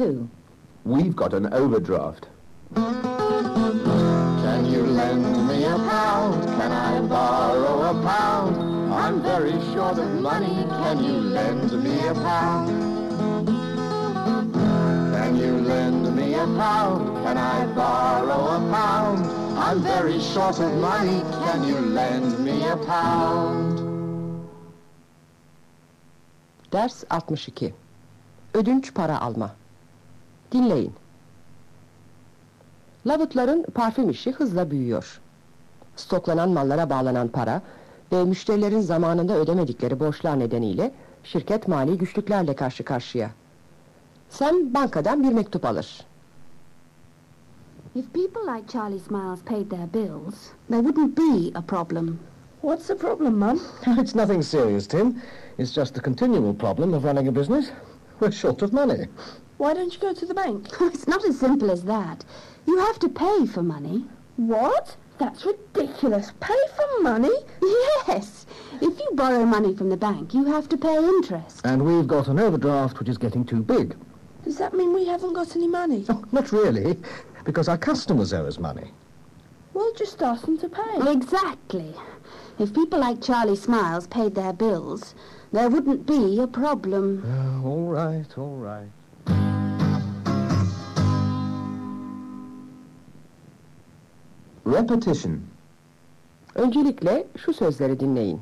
too. We've got an overdraft. Can you lend me a pound? Can I borrow a pound? I'm very short of money. Can you lend me a pound? Can you lend me a pound? Can I borrow a pound? I'm very short of money. Can you lend me a pound? Ders 62. Ödünç para alma. Dinleyin. Lavutların parfüm işi hızla büyüyor. Stoklanan mallara bağlanan para ve müşterilerin zamanında ödemedikleri borçlar nedeniyle şirket mali güçlüklerle karşı karşıya. Sam bankadan bir mektup alır. If people like Charlie Smiles paid their bills, there wouldn't be a problem. What's the problem, Mum? It's nothing serious, Tim. It's just the continual problem of running a business. We're short of money. Why don't you go to the bank? it's not as simple as that. You have to pay for money. What? That's ridiculous. Pay for money? Yes. If you borrow money from the bank, you have to pay interest. And we've got an overdraft which is getting too big. Does that mean we haven't got any money? Oh, not really, because our customers owe us money. Well, just ask them to pay. Exactly. If people like Charlie Smiles paid their bills, there wouldn't be a problem. Oh, all right, all right. Repetition. Öncelikle şu sözleri dinleyin.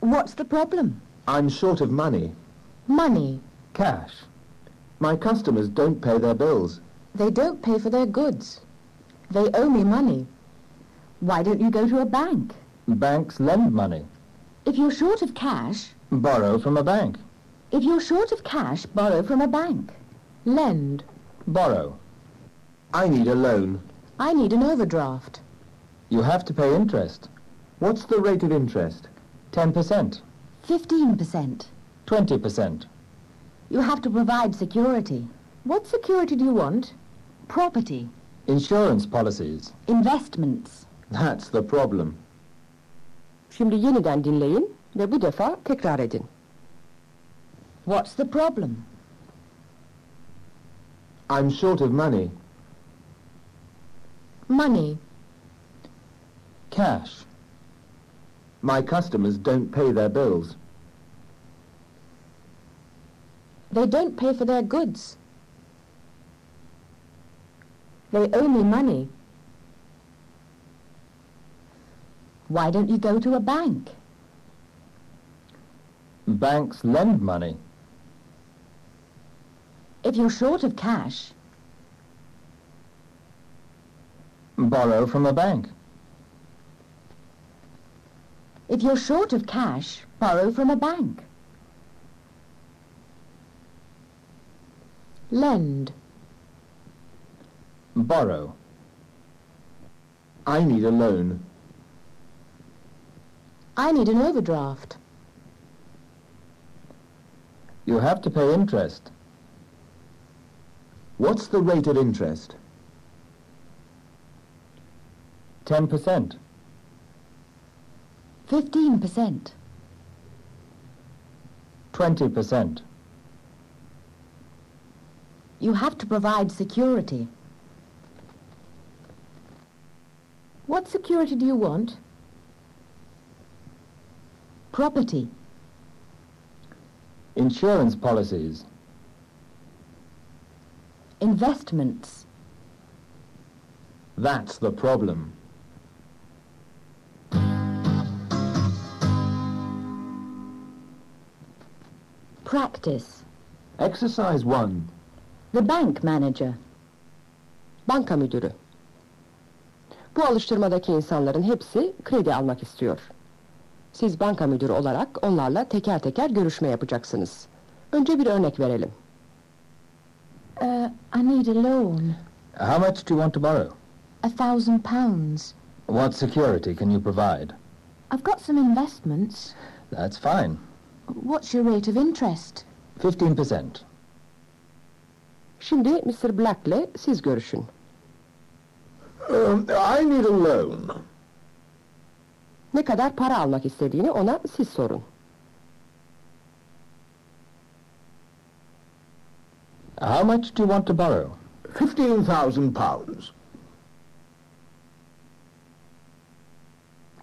What's the problem? I'm short of money. Money. Cash. My customers don't pay their bills. They don't pay for their goods. They owe me money. Why don't you go to a bank? Banks lend money. If you're short of cash, Borrow from a bank. if you're short of cash, borrow from a bank. Lend. Borrow. I need a loan. I need an overdraft. You have to pay interest. What's the rate of interest? 10%. 15%. 20%. You have to provide security. What security do you want? Property. Insurance policies. Investments. That's the problem. Şimdi yeniden dinleyin ve bu defa tekrar edin. What's the problem? I'm short of money. Money. Cash. My customers don't pay their bills. They don't pay for their goods. They owe me money. Why don't you go to a bank? Banks lend money. If you're short of cash, Borrow from a bank. if you're short of cash, borrow from a bank. Lend. Borrow. I need a loan. I need an overdraft. You have to pay interest. What's the rate of interest? 10%. 15%. 20%. You have to provide security. What security do you want? Property. Insurance policies. Investments. That's the problem. Practice. Exercise 1. The bank manager. Banka müdürü. Bu alıştırmadaki insanların hepsi kredi almak istiyor. Siz banka müdürü olarak onlarla teker teker görüşme yapacaksınız. Önce bir örnek verelim. Uh, I need a loan. How much do you want to borrow? A thousand pounds. What security can you provide? I've got some investments. That's fine. What's your rate of interest? 15%. Şimdi Mr. Black'le siz görüşün. Um, I need a loan. Ne kadar para almak istediğini ona siz sorun. How much do you want to borrow? Fifteen thousand pounds.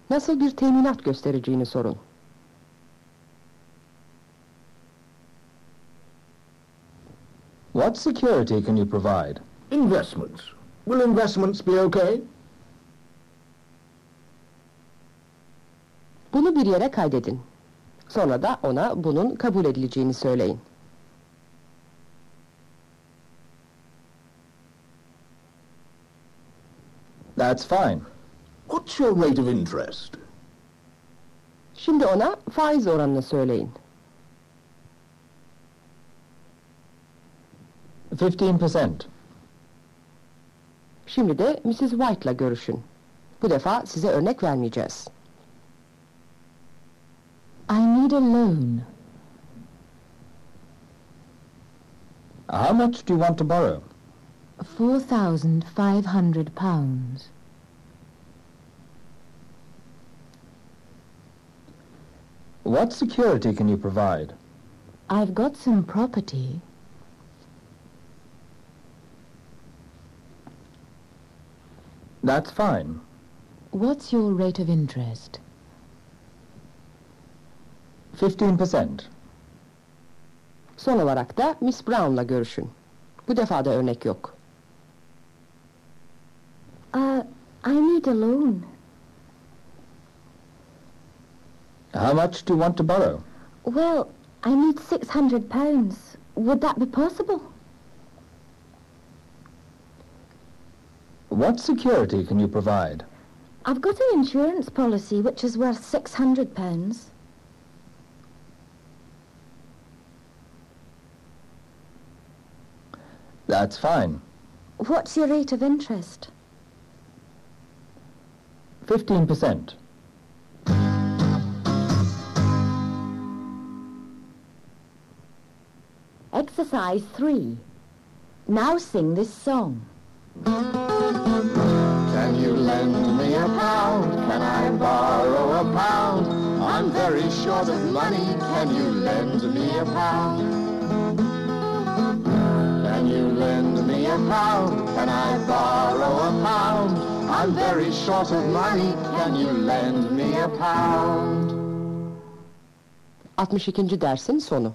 Nasıl bir teminat göstereceğini sorun. What security can you provide? Investments. Will investments be okay? Bunu bir yere kaydedin. Sonra da ona bunun kabul edileceğini söyleyin. That's fine. What's your rate of interest? Şimdi ona faiz oranını söyleyin. 15%. Şimdi de Mrs. White'la görüşün. Bu defa size örnek vermeyeceğiz. I need a loan. How much do you want to borrow? Four thousand five hundred pounds. What security can you provide? I've got some property. That's fine. What's your rate of interest? 15%. Son olarak da Miss Brown'la görüşün. Bu defa da örnek yok. Uh, I need a loan. How much do you want to borrow? Well, I need six hundred pounds. Would that be possible? What security can you provide? I've got an insurance policy which is worth six hundred pounds. That's fine. What's your rate of interest? 15%. Exercise three. Now sing this song. Can you lend me a pound? Can I borrow a pound? I'm very short of money. Can you lend me a pound? Pound? Can I borrow a pound? I'm very short of money. Can you lend me a pound? 62. dersin sonu.